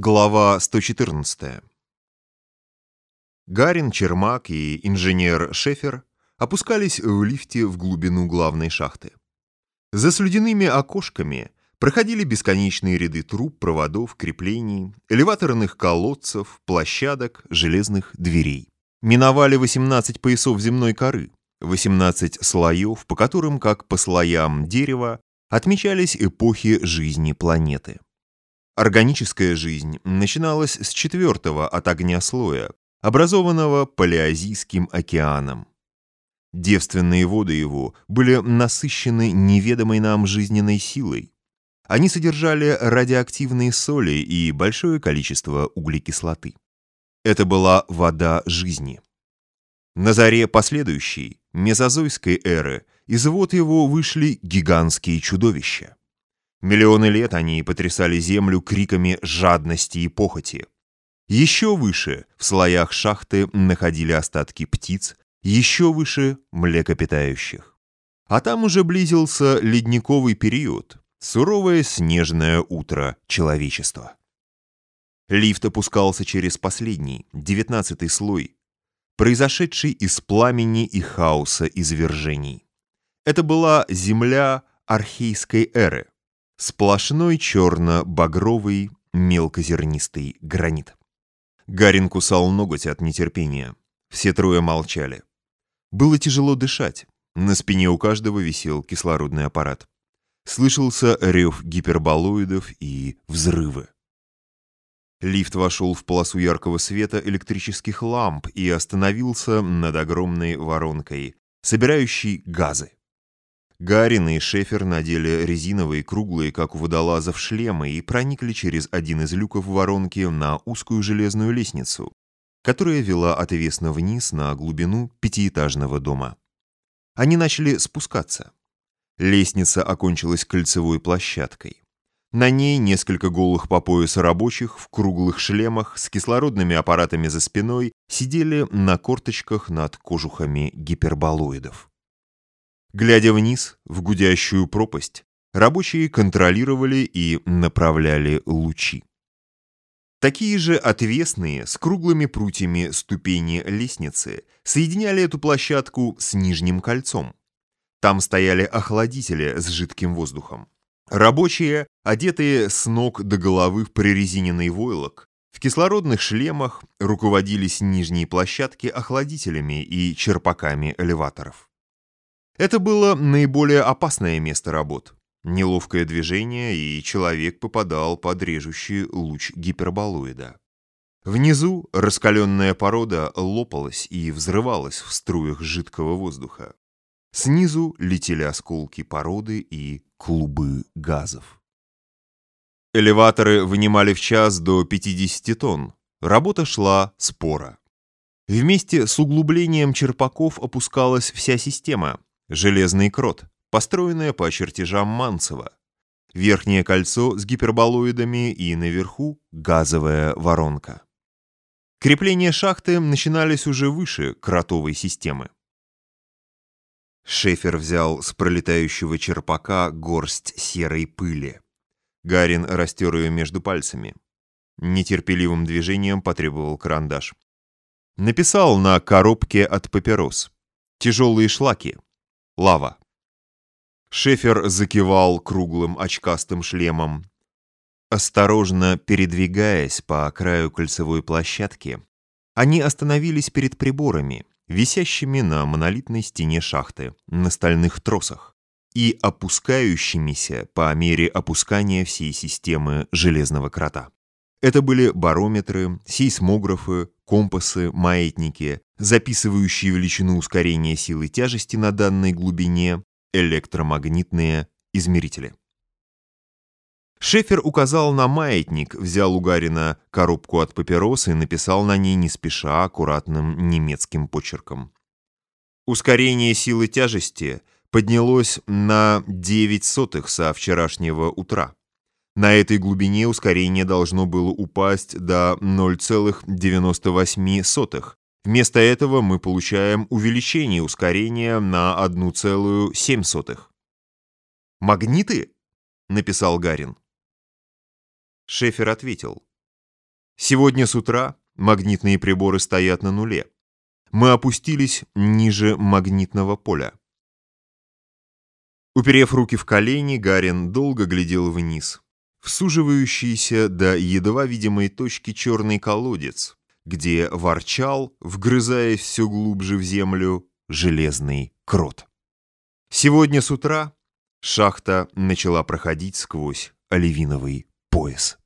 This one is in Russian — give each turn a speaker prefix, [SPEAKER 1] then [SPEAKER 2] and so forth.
[SPEAKER 1] Глава 114. Гарин, Чермак и инженер Шефер опускались в лифте в глубину главной шахты. За слюдяными окошками проходили бесконечные ряды труб, проводов, креплений, элеваторных колодцев, площадок, железных дверей. Миновали 18 поясов земной коры, 18 слоев, по которым, как по слоям дерева, отмечались эпохи жизни планеты. Органическая жизнь начиналась с четвертого от огня слоя, образованного Палеозийским океаном. Девственные воды его были насыщены неведомой нам жизненной силой. Они содержали радиоактивные соли и большое количество углекислоты. Это была вода жизни. На заре последующей, мезозойской эры, из вод его вышли гигантские чудовища. Миллионы лет они потрясали землю криками жадности и похоти. Еще выше, в слоях шахты, находили остатки птиц, еще выше – млекопитающих. А там уже близился ледниковый период, суровое снежное утро человечества. Лифт опускался через последний, девятнадцатый слой, произошедший из пламени и хаоса извержений. Это была земля архейской эры, Сплошной черно-багровый мелкозернистый гранит. Гарин кусал ноготь от нетерпения. Все трое молчали. Было тяжело дышать. На спине у каждого висел кислородный аппарат. Слышался рев гиперболоидов и взрывы. Лифт вошел в полосу яркого света электрических ламп и остановился над огромной воронкой, собирающей газы. Гарин и Шефер надели резиновые, круглые, как у водолазов, шлемы и проникли через один из люков воронки на узкую железную лестницу, которая вела отвесно вниз на глубину пятиэтажного дома. Они начали спускаться. Лестница окончилась кольцевой площадкой. На ней несколько голых по поясу рабочих в круглых шлемах с кислородными аппаратами за спиной сидели на корточках над кожухами гиперболоидов. Глядя вниз, в гудящую пропасть, рабочие контролировали и направляли лучи. Такие же отвесные, с круглыми прутьями ступени лестницы соединяли эту площадку с нижним кольцом. Там стояли охладители с жидким воздухом. Рабочие, одетые с ног до головы в прорезиненный войлок, в кислородных шлемах руководили с нижней площадки охладителями и черпаками элеваторов. Это было наиболее опасное место работ. Неловкое движение, и человек попадал под режущий луч гиперболоида. Внизу раскаленная порода лопалась и взрывалась в струях жидкого воздуха. Снизу летели осколки породы и клубы газов. Элеваторы вынимали в час до 50 тонн. Работа шла спора. Вместе с углублением черпаков опускалась вся система, Железный крот, построенная по чертежам Манцева. Верхнее кольцо с гиперболоидами и наверху газовая воронка. Крепления шахты начинались уже выше кротовой системы. Шефер взял с пролетающего черпака горсть серой пыли. Гарин растер ее между пальцами. Нетерпеливым движением потребовал карандаш. Написал на коробке от папирос. Тяжелые шлаки, Лава. Шефер закивал круглым очкастым шлемом. Осторожно передвигаясь по краю кольцевой площадки, они остановились перед приборами, висящими на монолитной стене шахты, на стальных тросах, и опускающимися по мере опускания всей системы железного крота. Это были барометры, сейсмографы, компасы, маятники, записывающие величину ускорения силы тяжести на данной глубине, электромагнитные измерители. Шефер указал на маятник, взял у Гарина коробку от папирос и написал на ней не спеша аккуратным немецким почерком. Ускорение силы тяжести поднялось на 9 сотых со вчерашнего утра. На этой глубине ускорение должно было упасть до 0,98. Вместо этого мы получаем увеличение ускорения на 1,7. «Магниты?» — написал Гарин. Шефер ответил. Сегодня с утра магнитные приборы стоят на нуле. Мы опустились ниже магнитного поля. Уперев руки в колени, Гарин долго глядел вниз, в суживающийся до едва видимой точки черный колодец, где ворчал, вгрызаясь все глубже в землю, железный крот. Сегодня с утра шахта начала проходить сквозь оливиновый пояс.